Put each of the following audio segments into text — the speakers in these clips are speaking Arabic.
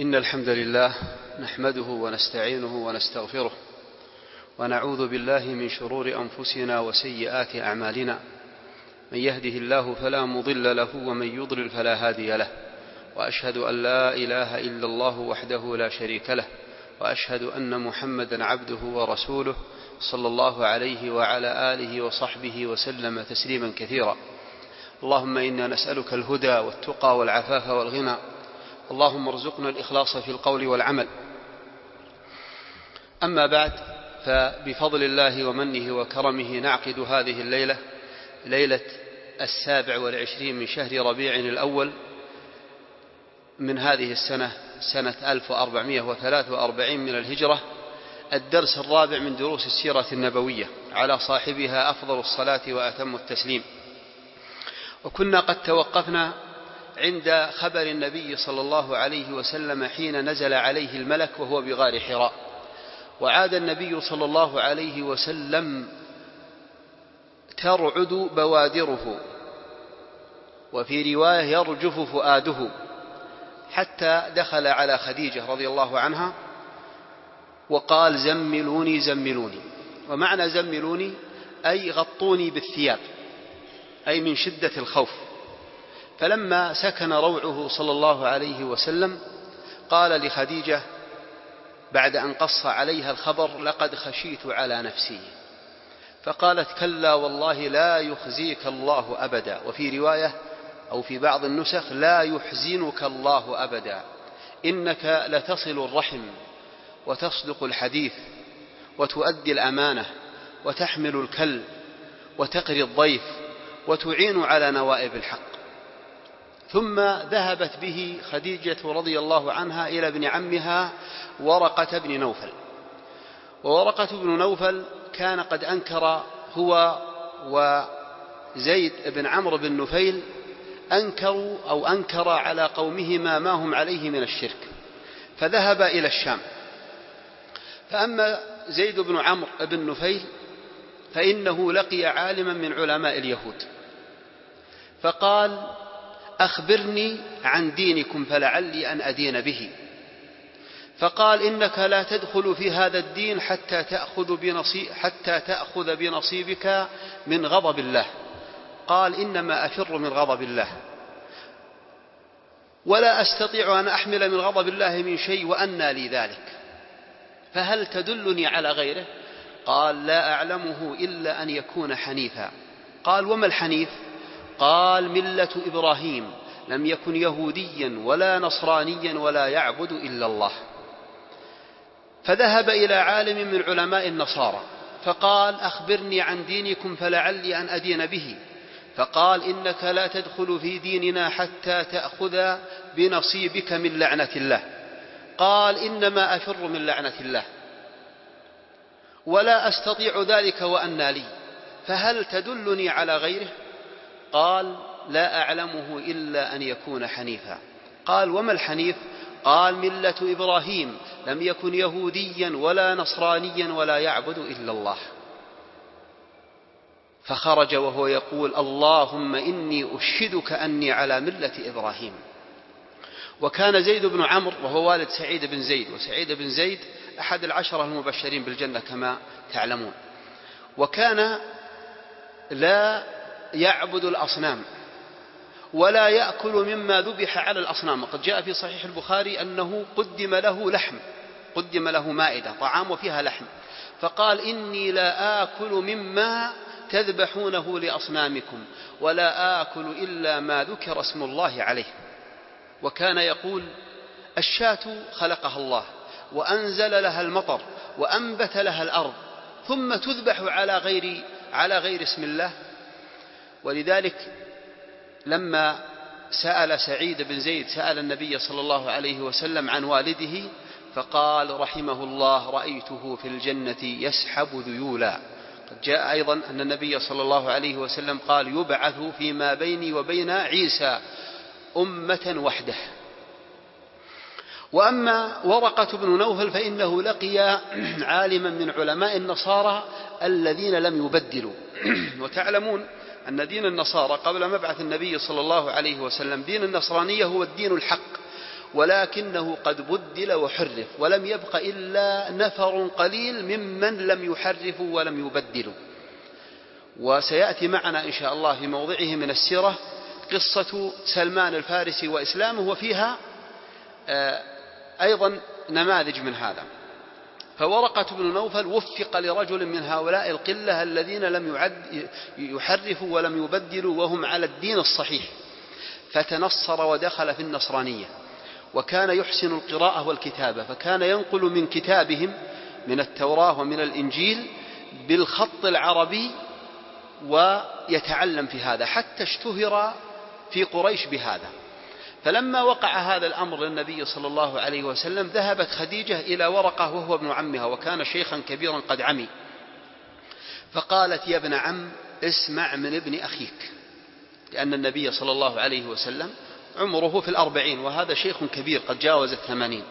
إن الحمد لله نحمده ونستعينه ونستغفره ونعوذ بالله من شرور أنفسنا وسيئات أعمالنا. من يهده الله فلا مضل له ومن يضلل فلا هادي له. وأشهد أن لا إله إلا الله وحده لا شريك له. وأشهد أن محمدا عبده ورسوله صلى الله عليه وعلى آله وصحبه وسلم تسليما كثيرا. اللهم إنا نسألك الهدى والتقى والعفاف والغنى اللهم ارزقنا الإخلاص في القول والعمل. أما بعد فبفضل الله ومنه وكرمه نعقد هذه الليلة ليلة السابع والعشرين من شهر ربيع الأول من هذه السنة سنة 1443 من الهجرة الدرس الرابع من دروس السيرة النبوية على صاحبها أفضل الصلاة وأتم التسليم. وكنا قد توقفنا عند خبر النبي صلى الله عليه وسلم حين نزل عليه الملك وهو بغار حراء. وعاد النبي صلى الله عليه وسلم ترعد بوادره وفي رواية يرجف فؤاده حتى دخل على خديجة رضي الله عنها وقال زملوني زملوني. ومعنى زملوني أي غطوني بالثياب أي من شدة الخوف. فلما سكن روعه صلى الله عليه وسلم قال لخديجة بعد أن قص عليها الخبر لقد خشيت على نفسي. فقالت كلا والله لا يخزيك الله أبدا. وفي رواية أو في بعض النسخ لا يحزنك الله أبدا إنك لتصل الرحم وتصدق الحديث وتؤدي الأمانة وتحمل الكل وتقري الضيف وتعين على نوائب الحق. ثم ذهبت به خديجة رضي الله عنها إلى ابن عمها ورقة بن نوفل. وورقة بن نوفل كان قد أنكر هو وزيد بن عمرو بن نفيل أنكروا أو أنكر على قومهما ما هم عليه من الشرك فذهب إلى الشام. فأما زيد بن عمرو بن نفيل فإنه لقي عالما من علماء اليهود فقال أخبرني عن دينكم فلعلي أن أدين به. فقال إنك لا تدخل في هذا الدين حتى تأخذ, بنصيب حتى تأخذ بنصيبك من غضب الله. قال إنما أفر من غضب الله. ولا أستطيع أن أحمل من غضب الله من شيء وأنى لي ذلك. فهل تدلني على غيره؟ قال لا أعلمه إلا أن يكون حنيفا. قال وما الحنيف؟ قال ملة إبراهيم لم يكن يهوديا ولا نصرانيا ولا يعبد إلا الله. فذهب إلى عالم من علماء النصارى فقال أخبرني عن دينكم فلعلي أن أدين به. فقال إنك لا تدخل في ديننا حتى تأخذ بنصيبك من لعنة الله. قال إنما أفر من لعنة الله. ولا أستطيع ذلك وأنى لي. فهل تدلني على غيره؟ قال لا أعلمه إلا أن يكون حنيفا. قال وما الحنيف؟ قال ملة إبراهيم لم يكن يهوديا ولا نصرانيا ولا يعبد إلا الله. فخرج وهو يقول اللهم إني أشهدك أني على ملة إبراهيم. وكان زيد بن عمرو وهو والد سعيد بن زيد وسعيد بن زيد أحد العشرة المبشرين بالجنة كما تعلمون. وكان لا يعبد الأصنام ولا يأكل مما ذبح على الأصنام. وقد جاء في صحيح البخاري أنه قدم له لحم قدم له مائدة طعام وفيها لحم فقال إني لا آكل مما تذبحونه لأصنامكم ولا آكل إلا ما ذكر اسم الله عليه. وكان يقول الشاة خلقها الله وأنزل لها المطر وأنبت لها الأرض ثم تذبح على غير على غير اسم الله. ولذلك لما سأل سعيد بن زيد سأل النبي صلى الله عليه وسلم عن والده فقال رحمه الله رأيته في الجنة يسحب ذيولا. قد جاء أيضا أن النبي صلى الله عليه وسلم قال يبعث فيما بيني وبين عيسى أمة وحده. وأما ورقة بن نوفل فإنه لقي عالما من علماء النصارى الذين لم يبدلوا. وتعلمون أن دين النصارى قبل مبعث النبي صلى الله عليه وسلم دين النصرانية هو الدين الحق ولكنه قد بدل وحرف ولم يبق إلا نفر قليل ممن لم يحرفوا ولم يبدلوا وسيأتي معنا إن شاء الله في موضعه من السيرة قصة سلمان الفارسي وإسلامه وفيها آه، أيضا نماذج من هذا. فورقة بن نوفل وفق لرجل من هؤلاء القلة الذين لم يعد يحرفوا ولم يبدلوا وهم على الدين الصحيح فتنصر ودخل في النصرانية. وكان يحسن القراءة والكتابة فكان ينقل من كتابهم من التوراة ومن الإنجيل بالخط العربي ويتعلم في هذا حتى اشتهر في قريش بهذا. فلما وقع هذا الأمر للنبي صلى الله عليه وسلم ذهبت خديجة إلى ورقة وهو ابن عمها وكان شيخا كبيرا قد عمي. فقالت يا ابن عم اسمع من ابن أخيك. لأن النبي صلى الله عليه وسلم عمره في الأربعين وهذا شيخ كبير قد جاوز الثمانين.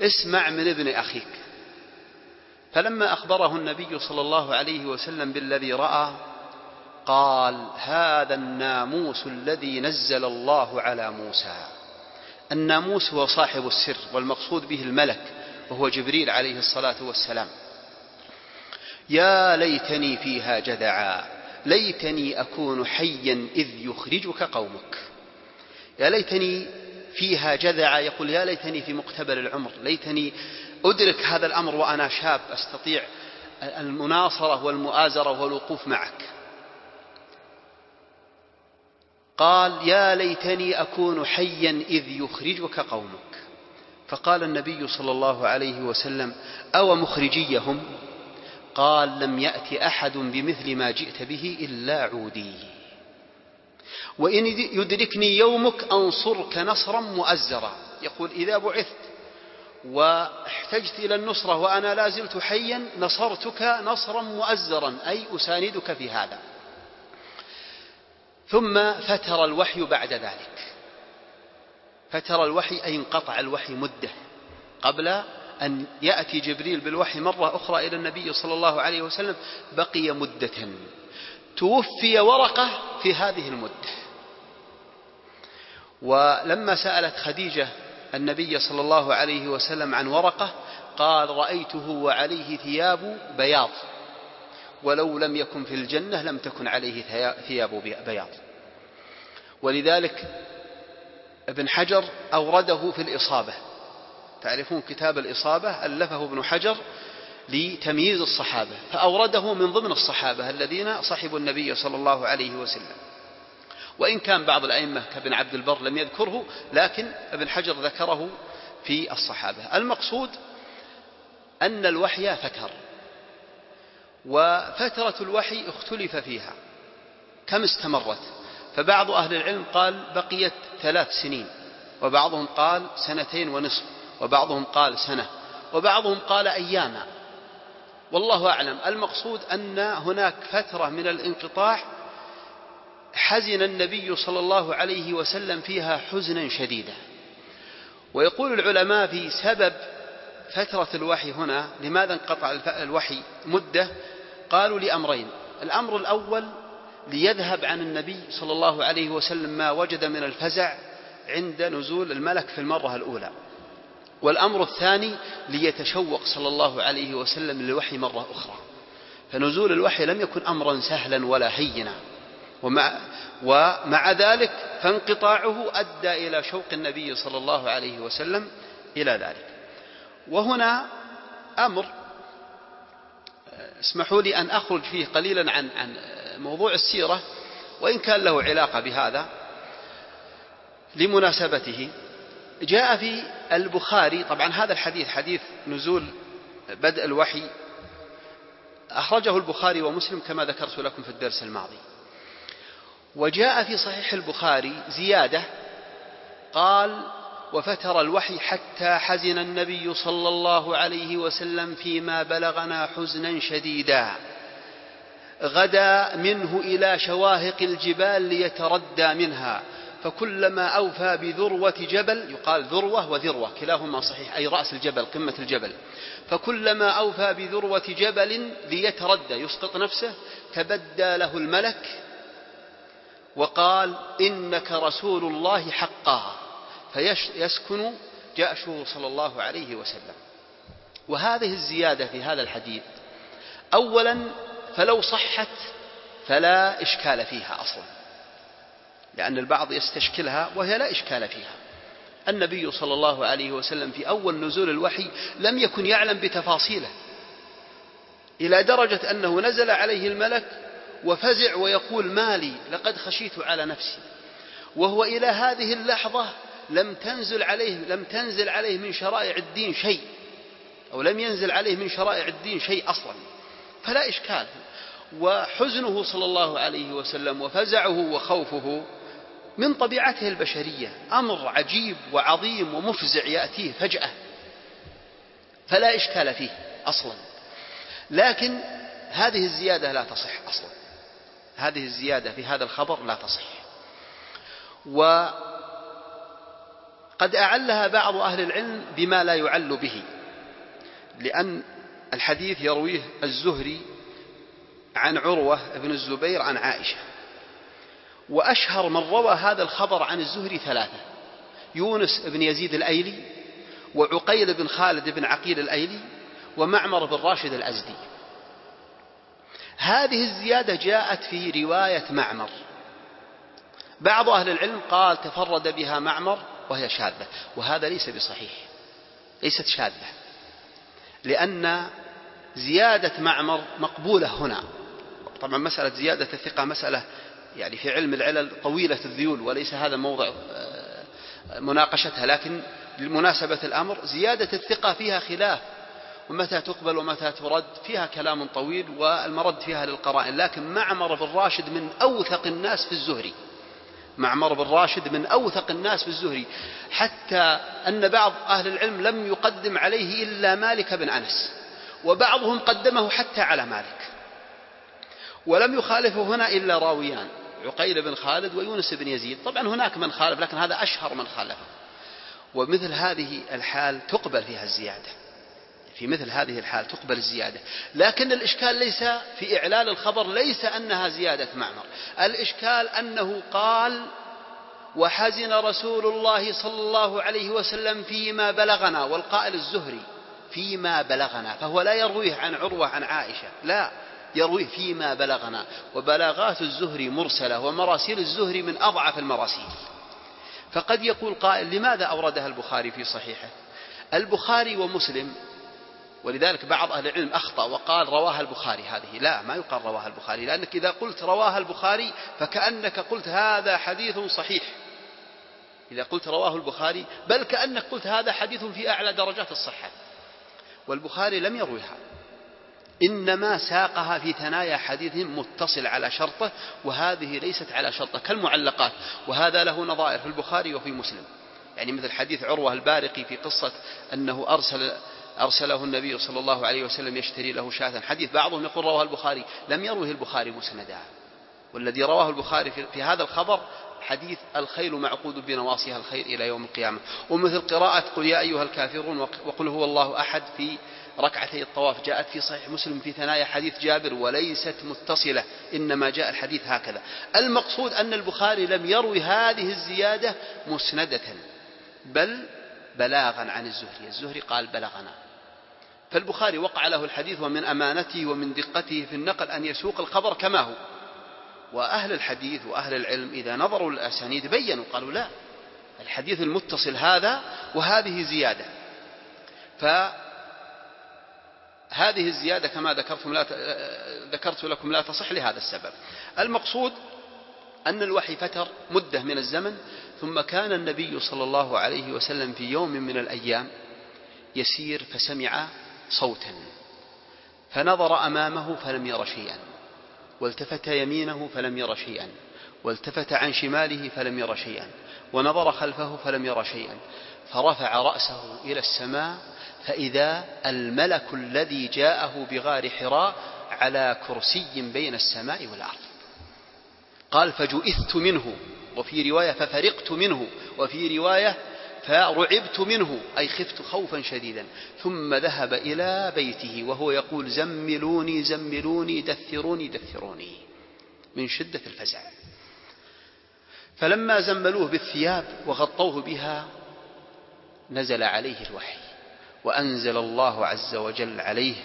اسمع من ابن أخيك. فلما أخبره النبي صلى الله عليه وسلم بالذي رأى قال هذا الناموس الذي نزل الله على موسى. الناموس هو صاحب السر والمقصود به الملك وهو جبريل عليه الصلاة والسلام. يا ليتني فيها جذعا ليتني أكون حيا إذ يخرجك قومك. يا ليتني فيها جذعا يقول يا ليتني في مقتبل العمر ليتني أدرك هذا الأمر وأنا شاب أستطيع المناصرة والمؤازرة والوقوف معك. قال يا ليتني أكون حيا إذ يخرجك قومك. فقال النبي صلى الله عليه وسلم أو مخرجيهم؟ قال لم يأت أحد بمثل ما جئت به إلا عودي. وإن يدركني يومك أنصرك نصرا مؤزرا. يقول إذا بعثت واحتجت إلى النصرة وأنا لا زلت حيا نصرتك نصرا مؤزرا أي أساندك في هذا. ثم فتر الوحي بعد ذلك. فتر الوحي أي انقطع الوحي مدة قبل أن يأتي جبريل بالوحي مرة أخرى إلى النبي صلى الله عليه وسلم بقي مدة. توفي ورقة في هذه المدة. ولما سألت خديجة النبي صلى الله عليه وسلم عن ورقة قال رأيته وعليه ثياب بياض. ولو لم يكن في الجنة لم تكن عليه ثياب بياض. ولذلك ابن حجر أورده في الإصابة. تعرفون كتاب الإصابة؟ ألفه ابن حجر لتمييز الصحابة. فأورده من ضمن الصحابة الذين صحبوا النبي صلى الله عليه وسلم. وإن كان بعض الأئمة كابن عبد البر لم يذكره لكن ابن حجر ذكره في الصحابة. المقصود أن الوحي فتر وفترة الوحي اختلف فيها. كم استمرت؟ فبعض أهل العلم قال بقيت ثلاث سنين وبعضهم قال سنتين ونصف وبعضهم قال سنة وبعضهم قال أياما. والله أعلم. المقصود أن هناك فترة من الانقطاع حزن النبي صلى الله عليه وسلم فيها حزنا شديدا. ويقول العلماء في سبب فترة الوحي هنا لماذا انقطع الوحي مدة؟ قالوا لأمرين. الأمر الأول ليذهب عن النبي صلى الله عليه وسلم ما وجد من الفزع عند نزول الملك في المرة الأولى. والأمر الثاني ليتشوق صلى الله عليه وسلم للوحي مرة أخرى. فنزول الوحي لم يكن أمرا سهلا ولا هينا. ومع, ومع ذلك فانقطاعه أدى إلى شوق النبي صلى الله عليه وسلم إلى ذلك. وهنا أمر اسمحوا لي أن أخرج فيه قليلا عن عن موضوع السيرة وإن كان له علاقة بهذا. لمناسبته جاء في البخاري طبعا هذا الحديث حديث نزول بدء الوحي أخرجه البخاري ومسلم كما ذكرت لكم في الدرس الماضي. وجاء في صحيح البخاري زيادة قال وفتر الوحي حتى حزن النبي صلى الله عليه وسلم فيما بلغنا حزنا شديدا. غدا منه إلى شواهق الجبال ليتردى منها. فكلما أوفى بذروة جبل يقال ذروة وذروة كلاهما صحيح أي رأس الجبل قمة الجبل. فكلما أوفى بذروة جبل ليتردى يسقط نفسه تبدى له الملك وقال إنك رسول الله حقا. فيسكن جأشه صلى الله عليه وسلم. وهذه الزيادة في هذا الحديث أولا فلو صحت فلا إشكال فيها أصلا. لأن البعض يستشكلها وهي لا إشكال فيها. النبي صلى الله عليه وسلم في أول نزول الوحي لم يكن يعلم بتفاصيله إلى درجة أنه نزل عليه الملك وفزع ويقول مالي لقد خشيت على نفسي. وهو إلى هذه اللحظة لم تنزل عليه لم تنزل عليه من شرائع الدين شيء أو لم ينزل عليه من شرائع الدين شيء أصلا. فلا إشكال. وحزنه صلى الله عليه وسلم وفزعه وخوفه من طبيعته البشرية. أمر عجيب وعظيم ومفزع يأتيه فجأة. فلا إشكال فيه أصلا. لكن هذه الزيادة لا تصح أصلا. هذه الزيادة في هذا الخبر لا تصح. وقد أعلها بعض أهل العلم بما لا يعل به لأن الحديث يرويه الزهري عن عروة بن الزبير عن عائشة. وأشهر من روى هذا الخبر عن الزهري ثلاثة يونس بن يزيد الأيلي وعقيل بن خالد بن عقيل الأيلي ومعمر بن راشد الأزدي. هذه الزيادة جاءت في رواية معمر. بعض أهل العلم قال تفرد بها معمر وهي شاذة. وهذا ليس بصحيح. ليست شاذة. لأن زيادة معمر مقبولة هنا. طبعا مسألة زيادة الثقة مسألة يعني في علم العلل طويلة الذيول وليس هذا موضع آه، مناقشتها. لكن لمناسبة الأمر زيادة الثقة فيها خلاف. ومتى تقبل ومتى ترد فيها كلام طويل والمرد فيها للقرائن. لكن معمر بن راشد من أوثق الناس في الزهري. معمر بن راشد من أوثق الناس في الزهري حتى أن بعض أهل العلم لم يقدم عليه إلا مالك بن أنس وبعضهم قدمه حتى على مالك. ولم يخالفه هنا إلا راويان عقيل بن خالد ويونس بن يزيد. طبعا هناك من خالف لكن هذا أشهر من خالفه. ومثل هذه الحال تقبل فيها الزيادة. في مثل هذه الحال تقبل الزيادة. لكن الإشكال ليس في إعلان الخبر ليس أنها زيادة معمر. الإشكال أنه قال وحزن رسول الله صلى الله عليه وسلم فيما بلغنا والقائل الزهري فيما بلغنا فهو لا يرويه عن عروة عن عائشة لا يرويه فيما بلغنا. وبلاغات الزهري مرسلة ومراسيل الزهري من أضعف المراسيل. فقد يقول قائل لماذا أوردها البخاري في صحيحه؟ البخاري ومسلم ولذلك بعض أهل العلم أخطأ وقال رواها البخاري هذه. لا ما يقال رواها البخاري لأنك إذا قلت رواها البخاري فكأنك قلت هذا حديث صحيح. إذا قلت رواه البخاري بل كأنك قلت هذا حديث في أعلى درجات الصحة. والبخاري لم يرويها إنما ساقها في ثنايا حديث متصل على شرطه وهذه ليست على شرطه كالمعلقات. وهذا له نظائر في البخاري وفي مسلم. يعني مثل حديث عروة البارقي في قصة أنه أرسل أرسله النبي صلى الله عليه وسلم يشتري له شاة حديث. بعضهم يقول رواه البخاري. لم يروه البخاري مسندا والذي رواه البخاري في هذا الخبر حديث الخيل معقود بنواصيها الخير إلى يوم القيامة. ومثل قراءة قل يا أيها الكافرون وقل هو الله أحد في ركعتي الطواف. جاءت في صحيح مسلم في ثنايا حديث جابر وليست متصلة. إنما جاء الحديث هكذا. المقصود أن البخاري لم يروي هذه الزيادة مسندة. بل بلاغا عن الزهري. الزهري قال بلغنا. فالبخاري وقع له الحديث ومن أمانته ومن دقته في النقل أن يسوق الخبر كما هو. وأهل الحديث وأهل العلم إذا نظروا للأسانيد بينوا قالوا لا الحديث المتصل هذا وهذه زيادة. فهذه الزيادة كما ذكرتم لا ذكرت لكم لا تصح لهذا السبب. المقصود أن الوحي فتر مدة من الزمن ثم كان النبي صلى الله عليه وسلم في يوم من الأيام يسير فسمع صوتا. فنظر أمامه فلم ير شيئا. والتفت يمينه فلم ير شيئا. والتفت عن شماله فلم ير شيئا. ونظر خلفه فلم ير شيئا. فرفع رأسه إلى السماء فإذا الملك الذي جاءه بغار حراء على كرسي بين السماء والأرض. قال فجئثت منه. وفي رواية ففرقت منه. وفي رواية فرعبت منه أي خفت خوفا شديدا. ثم ذهب إلى بيته وهو يقول زملوني زملوني دثروني دثروني. من شدة الفزع. فلما زملوه بالثياب وغطوه بها نزل عليه الوحي وأنزل الله عز وجل عليه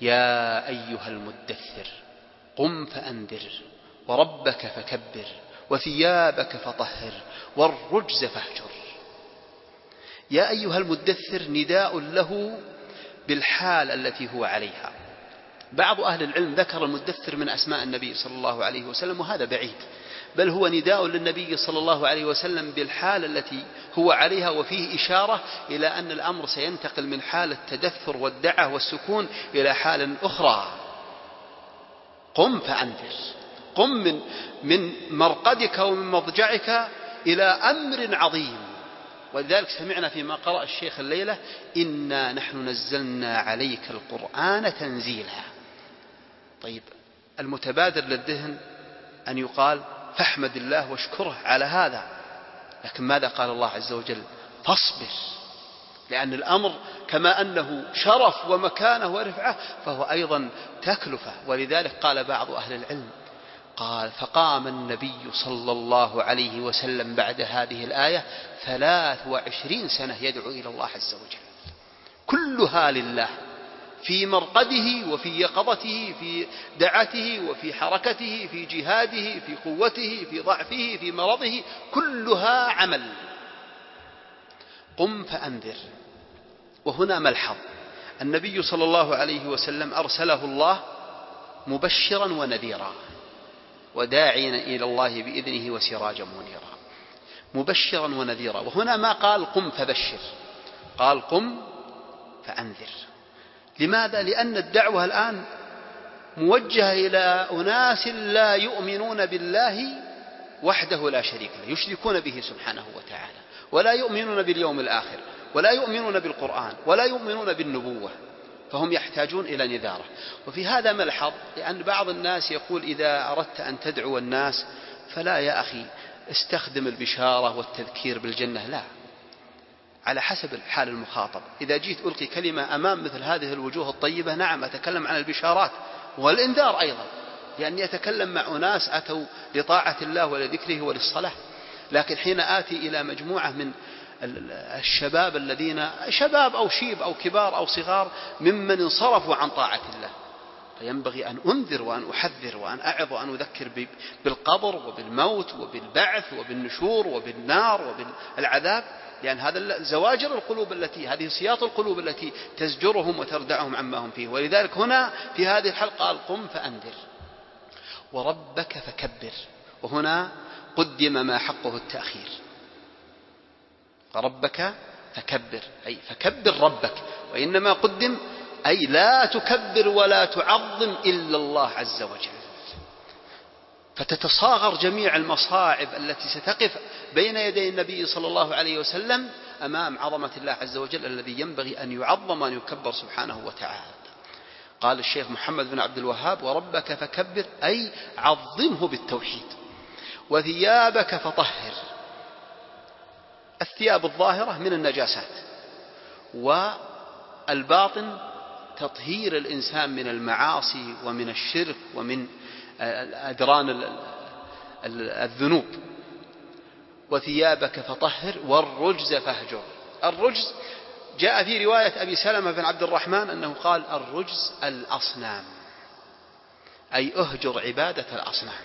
يا أيها المدثر قم فأنذر وربك فكبر وثيابك فطهر والرجز فاهجر. يا أيها المدثر نداء له بالحال التي هو عليها. بعض أهل العلم ذكر المدثر من أسماء النبي صلى الله عليه وسلم وهذا بعيد. بل هو نداء للنبي صلى الله عليه وسلم بالحال التي هو عليها وفيه إشارة إلى أن الأمر سينتقل من حال التدثر والدعة والسكون إلى حال أخرى. قم فأنذر. قم من, من مرقدك ومن مضجعك إلى أمر عظيم. ولذلك سمعنا فيما قرأ الشيخ الليلة إنا نحن نزلنا عليك القرآن تنزيلا. طيب المتبادر للذهن أن يقال فاحمد الله واشكره على هذا. لكن ماذا قال الله عز وجل؟ فاصبر لأن الأمر كما أنه شرف ومكانة ورفعة فهو أيضا تكلفة. ولذلك قال بعض أهل العلم قال فقام النبي صلى الله عليه وسلم بعد هذه الآية ثلاث وعشرين سنة يدعو إلى الله عز وجل. كلها لله في مرقده وفي يقظته في دعته وفي حركته في جهاده في قوته في ضعفه في مرضه كلها عمل. قم فأنذر. وهنا ملحظ. النبي صلى الله عليه وسلم أرسله الله مبشرا ونذيرا. وداعيا إلى الله بإذنه وسراجا منيرا. مبشرا ونذيرا. وهنا ما قال قم فبشر. قال قم فأنذر. لماذا؟ لأن الدعوة الآن موجهة إلى أناس لا يؤمنون بالله وحده لا شريك له يشركون به سبحانه وتعالى ولا يؤمنون باليوم الآخر ولا يؤمنون بالقرآن ولا يؤمنون بالنبوة. فهم يحتاجون إلى نذارة. وفي هذا ملحظ لأن بعض الناس يقول إذا أردت أن تدعو الناس فلا يا أخي استخدم البشارة والتذكير بالجنة لا. على حسب الحال المخاطب. إذا جيت ألقي كلمة أمام مثل هذه الوجوه الطيبة نعم أتكلم عن البشارات والإنذار أيضا لأني أتكلم مع أناس أتوا لطاعة الله ولذكره وللصلاة. لكن حين آتي إلى مجموعة من الشباب الذين شباب أو شيب أو كبار أو صغار ممن انصرفوا عن طاعة الله. فينبغي أن أنذر وأن أحذر وأن أعظ وأن أذكر بالقبر وبالموت وبالبعث وبالنشور وبالنار وبالعذاب لأن هذا زواجر القلوب التي هذه سياط القلوب التي تزجرهم وتردعهم عما هم فيه. ولذلك هنا في هذه الحلقة قال قم فأنذر. وربك فكبر. وهنا قدم ما حقه التأخير. ربك فكبر. أي فكبر ربك. وإنما قدم أي لا تكبر ولا تعظم إلا الله عز وجل. فتتصاغر جميع المصاعب التي ستقف بين يدي النبي صلى الله عليه وسلم أمام عظمة الله عز وجل الذي ينبغي أن يعظم وأن يكبر سبحانه وتعالى. قال الشيخ محمد بن عبد الوهاب وربك فكبر أي عظمه بالتوحيد. وثيابك فطهر. الثياب الظاهرة من النجاسات والباطن تطهير الإنسان من المعاصي ومن الشرك ومن أدران الذنوب. وثيابك فطهر والرجز فاهجر. الرجز جاء في رواية أبي سلمة بن عبد الرحمن أنه قال الرجز الأصنام أي أهجر عبادة الأصنام.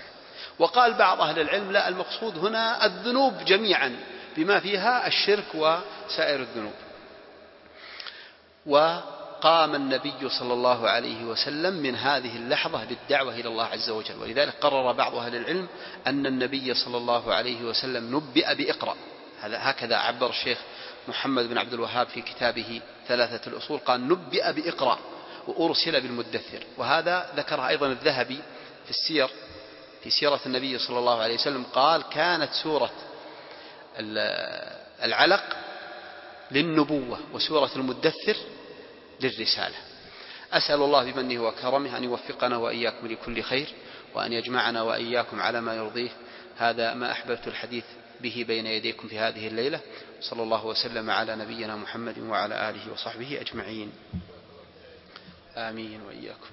وقال بعض أهل العلم لا المقصود هنا الذنوب جميعا. بما فيها الشرك وسائر الذنوب. وقام النبي صلى الله عليه وسلم من هذه اللحظة بالدعوة إلى الله عز وجل. ولذلك قرر بعض أهل العلم أن النبي صلى الله عليه وسلم نبئ بإقرأ. هكذا عبر الشيخ محمد بن عبد الوهاب في كتابه ثلاثة الأصول. قال نبئ بإقرأ وأرسل بالمدثر. وهذا ذكرها أيضا الذهبي في السير في سيرة النبي صلى الله عليه وسلم. قال كانت سورة العلق للنبوة وسورة المدثر للرسالة. أسأل الله بمنه وكرمه أن يوفقنا وإياكم لكل خير وأن يجمعنا وإياكم على ما يرضيه. هذا ما أحببت الحديث به بين يديكم في هذه الليلة. صلى الله وسلم على نبينا محمد وعلى آله وصحبه أجمعين. آمين وإياكم.